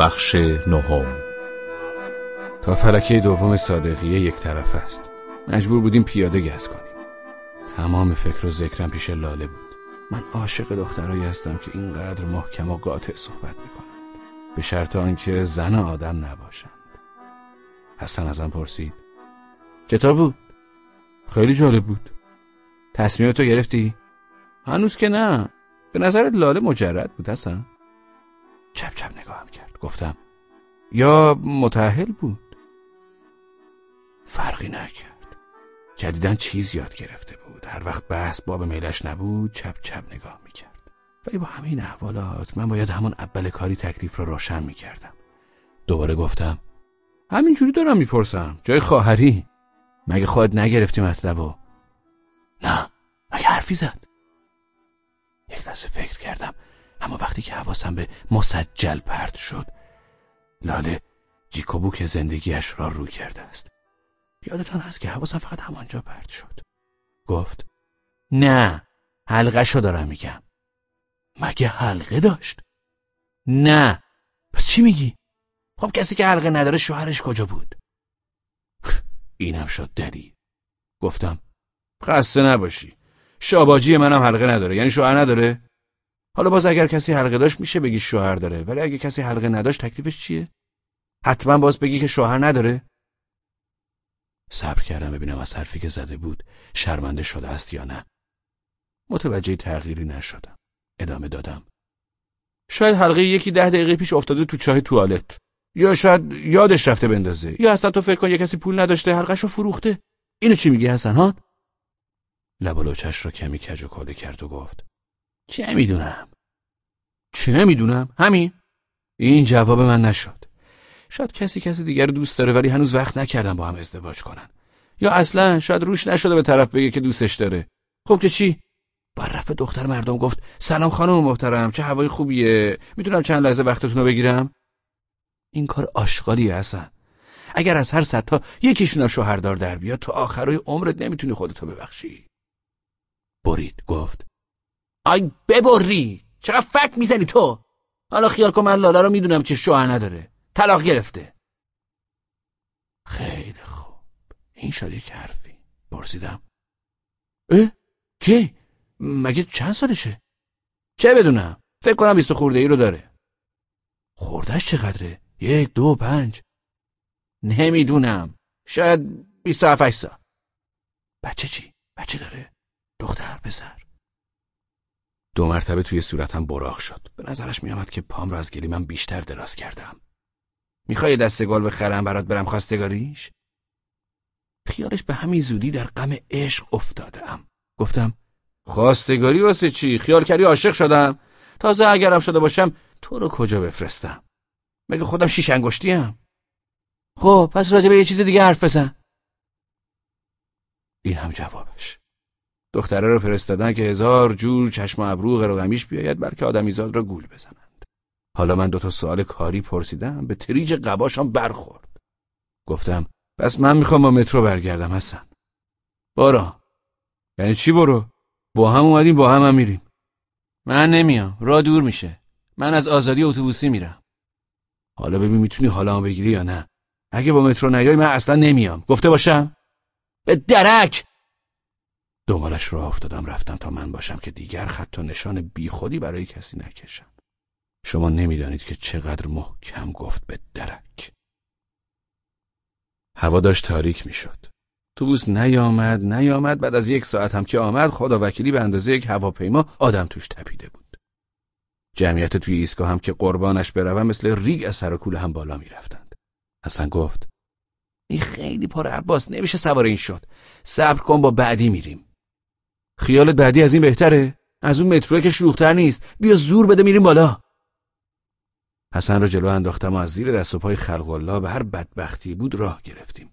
بخش نهم. تا فلکه دوم صادقیه یک طرف است. مجبور بودیم پیاده گز کنیم. تمام فکر و ذکرم پیش لاله بود. من عاشق دخترایی هستم که اینقدر محکم و قاطع صحبت می‌کنند. به شرط آنکه زن آدم نباشند. حسن ازم پرسید. چطور بود؟ خیلی جالب بود. تصمیم تو گرفتی؟ هنوز که نه. به نظرت لاله مجرد بود حسن؟ چپ چپ نگاهم کرد. گفتم یا متحل بود؟ فرقی نکرد. جدیدن چیز یاد گرفته بود. هر وقت بحث باب میلش نبود چپ چپ نگاه می‌کرد. ولی با همه این احوالات من باید همون اول کاری تکلیف رو روشن می‌کردم. دوباره گفتم همینجوری دارم می‌پرسم. جای خواهری. مگه خواهد نگرفتی مطلبو؟ نه. مگه حرفی زد؟ یک لحظه فکر کردم اما وقتی که حواسم به مسجل پرد شد لاله جیکوبوک زندگیش را رو کرده است. یادتان هست که حواسم فقط همانجا پرد شد. گفت نه حلقه شو دارم میگم. مگه حلقه داشت؟ نه. پس چی میگی؟ خب کسی که حلقه نداره شوهرش کجا بود؟ اینم شد ددی گفتم خسته نباشی. شاباجی منم حلقه نداره. یعنی شوهر نداره؟ حالا باز اگر کسی حلقه داشت میشه بگی شوهر داره. ولی اگه کسی حلقه نداشت تکلیفش چیه؟ حتما باز بگی که شوهر نداره. صبر کردم ببینم از حرفی که زده بود شرمنده شده است یا نه. متوجه تغییری نشدم. ادامه دادم. شاید حلقه یکی ده دقیقه پیش افتاده تو چاه توالت. یا شاید یادش رفته بندازه. یا اصلا تو فکر کن یه کسی پول نداشته حلقش رو فروخته. اینو چی میگی حسن؟ ها؟ لب و لوچش را کمی کج و کاله کرد و گفت. چه می‌دونم؟ چه می‌دونم؟ همین. این جواب من نشد. شاید کسی کسی دیگر دوست داره ولی هنوز وقت نکردن با هم ازدواج کنن. یا اصلا شاید روش نشده به طرف بگه که دوستش داره. خب که چی؟ با رفت دختر مردم گفت سلام خانم محترم چه هوای خوبیه؟ می‌تونم چند لحظه وقتتون رو بگیرم؟ این کار آشغالیه اصلا. اگر از هر صد تا یکیشون شوهردار در بیاد تا آخرای عمرت نمی‌تونی خودتو ببخشی. برید گفت. آی ببری! چقدر فک می‌زنی تو؟ حالا خیال کن من لاله رو می‌دونم که شوهر نداره. طلاق گرفته. خیلی خوب. این شد یک حرفی. پرسیدم. اه؟ کی؟ مگه چند سالشه؟ چه بدونم. فکر کنم بیست خورده ای رو داره. خوردش چقدره؟ یک دو پنج. نمی‌دونم. شاید بیست و سال. بچه چی؟ بچه داره؟ دختر پسر. دو مرتبه توی صورتم براغ شد. به نظرش میآمد که پام را از گلی من بیشتر دراز کردم. می‌خوای دستگال بخرم برات برم خواستگاریش؟ خیالش به همین زودی در غم عشق افتادم. گفتم خواستگاری واسه چی؟ خیال کردی عاشق شدم. تازه اگرم شده باشم تو رو کجا بفرستم؟ مگه خودم شیش انگشتیم؟ خب پس راجع به یه چیز دیگه حرف بزن. این هم جوابش. دختره رو فرستادن که هزار جور چشم و ابرو غمیش بیاید بلکه آدمیزاد را گول بزنند. حالا من دوتا سوال کاری پرسیدم به تریج قباشم برخورد. گفتم پس من می‌خوام با مترو برگردم حسن. برو. یعنی چی برو؟ با هم اومدیم با هم, هم میریم. من نمیام را دور میشه. من از آزادی اتوبوسی میرم. حالا ببین می‌تونی حالا بگیری یا نه. اگه با مترو نیای من اصلا نمیام. گفته باشم؟ به درک! دنبالش راه افتادم رفتم تا من باشم که دیگر خط و نشان بیخودی برای کسی نکشم. شما نمی‌دانید که چقدر محکم گفت به درک. هوا داشت تاریک می‌شد. توبوس نیامد نیامد بعد از یک ساعت هم که آمد خدا وکیلی به اندازه یک هواپیما آدم توش تپیده بود. جمعیت توی ایستگاه هم که قربانش بروم مثل ریگ از سر کوله هم بالا می‌رفتند. حسن گفت این خیلی پر عباس نمیشه سوار این شد. صبر کن با بعدی میریم. خیالت بعدی از این بهتره؟ از اون متروه که شلوغتر نیست. بیا زور بده میریم بالا. حسن را جلو انداختم و از زیر دست و پای خلق الله به هر بدبختی بود راه گرفتیم.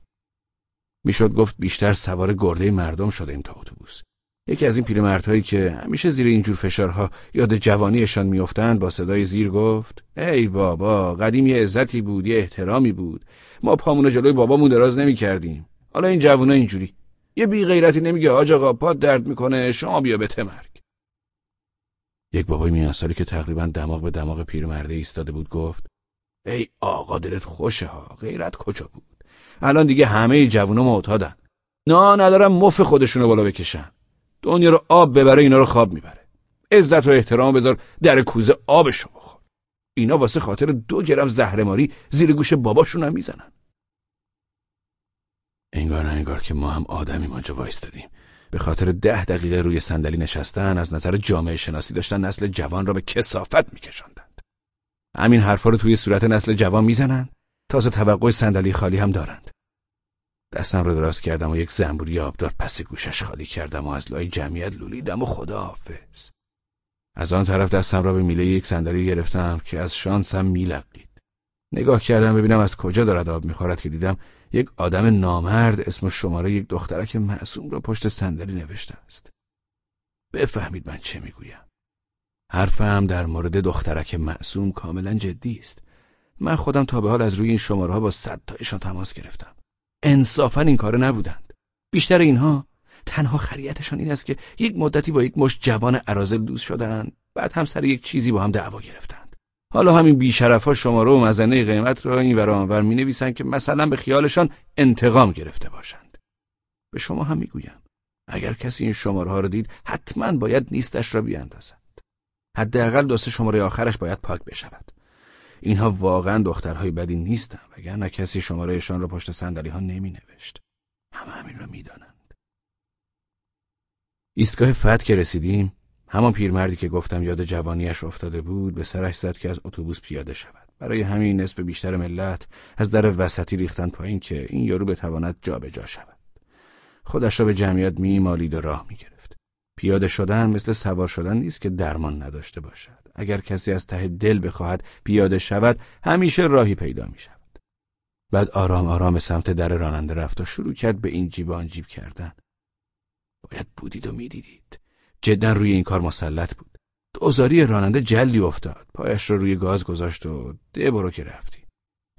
می‌شد گفت بیشتر سوار گرده مردم شده این تا اتوبوس. یکی از این پیرمردهایی که همیشه زیر اینجور فشارها یاد جوانیشان میافتند با صدای زیر گفت ای بابا قدیم یه عزتی بود یه احترامی بود. ما پامونو جلوی بابامون دراز نمی‌کردیم. حالا این جوونا اینجوری. یه بی غیرتی نمیگه آج آقا پاد درد می‌کنه شما بیا به تمرگ. یک بابای میان سالی که تقریبا دماغ به دماغ پیرمرده ایستاده بود گفت ای آقا دلت خوشه ها غیرت کجا بود؟ الان دیگه همه جوونا معتادن. نا ندارم مف خودشونو بالا بکشن. دنیا رو آب ببره اینا رو خواب می‌بره. عزت و احترام بذار در کوزه آبشو بخور اینا واسه خاطر دو گرم زهرماری زیر گوش باباشون هم می‌زنن. انگار نه انگار که ما هم آدمی مانجا وایستادیم. به خاطر ده دقیقه روی صندلی نشستن از نظر جامعه شناسی داشتن نسل جوان را به کسافت میکشاندند. همین حرفا رو توی صورت نسل جوان می‌زنن؟ تازه توقع صندلی خالی هم دارند. دستم رو دراز کردم و یک زنبوری آبدار پس گوشش خالی کردم و از لای جمعیت لولیدم و خداحافظ. از آن طرف دستم را به میله یک صندلی گرفتم که از شانسم میلقید نگاه کردم ببینم از کجا دارد آب می‌خورد که دیدم یک آدم نامرد اسم شماره یک دخترک معصوم را پشت صندلی نوشته است. بفهمید من چه می‌گویم. حرفم در مورد دخترک معصوم کاملا جدی است. من خودم تا به حال از روی این شماره ها با صد تایشان تماس گرفتم. انصافا این کاره نبودند. بیشتر اینها تنها خریتشان این است که یک مدتی با یک مشت جوان عرازل دوست شدند بعد هم سر یک چیزی با هم دعوا گرفتند. حالا همین بیشرف ها شماره و مزنه قیمت را این ور آنور می نویسند که مثلا به خیالشان انتقام گرفته باشند. به شما هم می‌گویم اگر کسی این شماره ها را دید حتما باید نیستش را بیاندازد. حداقل دو شماره آخرش باید پاک بشود. اینها واقعا دخترهای بدی نیستند وگرنه کسی شمارهشان را پشت صندلی ها نمی نوشت همه همین را می‌دانند. ایستگاه فت که رسیدیم همان پیرمردی که گفتم یاد جوانیش افتاده بود به سرش زد که از اتوبوس پیاده شود برای همین نصف بیشتر ملت از در وسطی ریختن پایین که این یارو بتواند جابجا شود خودش را به جمعیت میمالید و راه می‌گرفت پیاده شدن مثل سوار شدن نیست که درمان نداشته باشد اگر کسی از ته دل بخواهد پیاده شود همیشه راهی پیدا می شود. بعد آرام آرام سمت در راننده رفت و شروع کرد به این جیب آن جیب کردن. باید بودید و می‌دیدید. جدا روی این کار مسلط بود. دوزاری راننده جلی افتاد. پایش رو روی گاز گذاشت و ده برو که رفتی.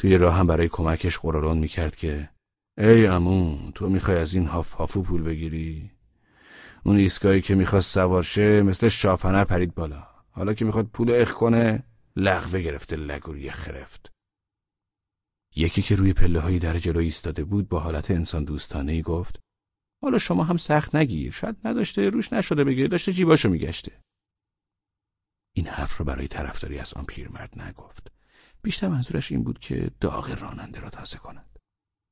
توی راه هم برای کمکش قرارون می‌کرد که ای امون تو می‌خوای از این هاف هافو پول بگیری؟ اون ایستگاهی که می‌خواست سوارشه مثل شافنر پرید بالا. حالا که می‌خواد پول اخ کنه لغوه گرفته لگوری خرفت یکی که روی پله های در جلو ایستاده بود با حالت انسان دوستانه ای گفت حالا شما هم سخت نگیر. شاید نداشته روش نشده بگیره. داشته جیباشو میگشته. این حرف رو برای طرفداری از آن پیرمرد نگفت. بیشتر منظورش این بود که داغ راننده را تازه کند.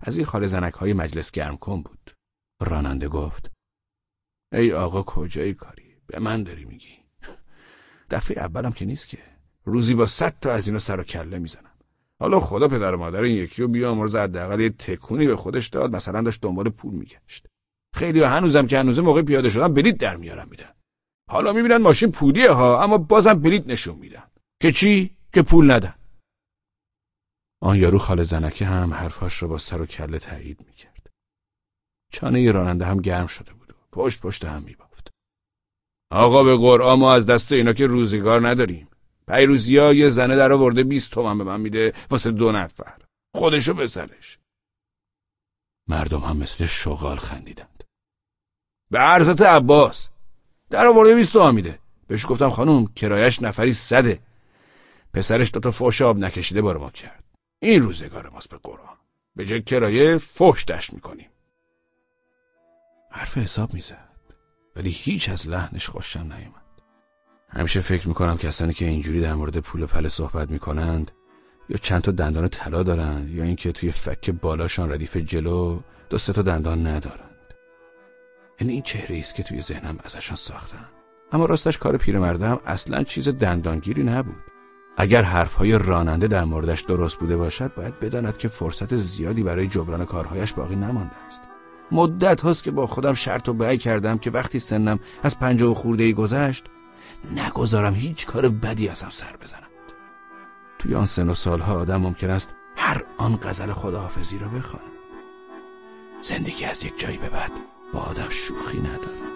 از این خال زنک های مجلس گرم کن بود. راننده گفت ای آقا کجایی کاری؟ به من داری میگی. دفعه اولم که نیست که. روزی با صد تا از اینا سر و کله می‌زنم. حالا خدا پدر و مادر این یکی رو بیامرز حداقل یه تکونی به خودش داد. مثلا داشت دنبال پول میگشت. خیلی هنوزم که هنوزه موقع پیاده شدن بلیت در میارن میدن. حالا می‌بینن ماشین پولیه ها اما بازم بلیت نشون میدن. که چی؟ که پول ندن. آن یارو خاله زنکه هم حرفاش رو با سر و کله تایید می‌کرد. چانه راننده هم گرم شده بود و پشت پشت هم میبافت. آقا به قرآن ما از دست اینا که روزگار نداریم. پیروزی ها یه زنه در آورده بیست تومن به من میده واسه دو نفر. خودشو بسرش مردم هم مثل شغال خندیدند به عرضت عباس. در آورده بیست تومن میده. بهش گفتم خانم کرایش نفری صده. پسرش دوتا فوش آب نکشیده بار ما کرد. این روزگار ماست به قرآن. به جای کرایه فوش دشت می‌کنیم. حرف حساب می‌زد. ولی هیچ از لحنش خوشم نیومد. همیشه فکر می‌کنم کسانی که اینجوری در مورد پول و پله صحبت می‌کنند یا چند تا دندان طلا دارند یا اینکه توی فک بالاشان ردیف جلو دو سه تا دندان ندارند یعنی این چهره است که توی ذهنم ازشان ساختم. اما راستش کار پیرمرده هم اصلا چیز دندانگیری نبود. اگر حرفهای راننده در موردش درست بوده باشد باید بداند که فرصت زیادی برای جبران کارهایش باقی نمانده است. مدت هاست که با خودم شرط و بیع کردم که وقتی سنم از پنجاه و خورده ای گذشت نگذارم هیچ کار بدی ازم سر بزنند توی آن سن و سالها آدم ممکن است هر آن غزل خداحافظی را بخواند. زندگی از یک جایی به بعد با آدم شوخی ندارد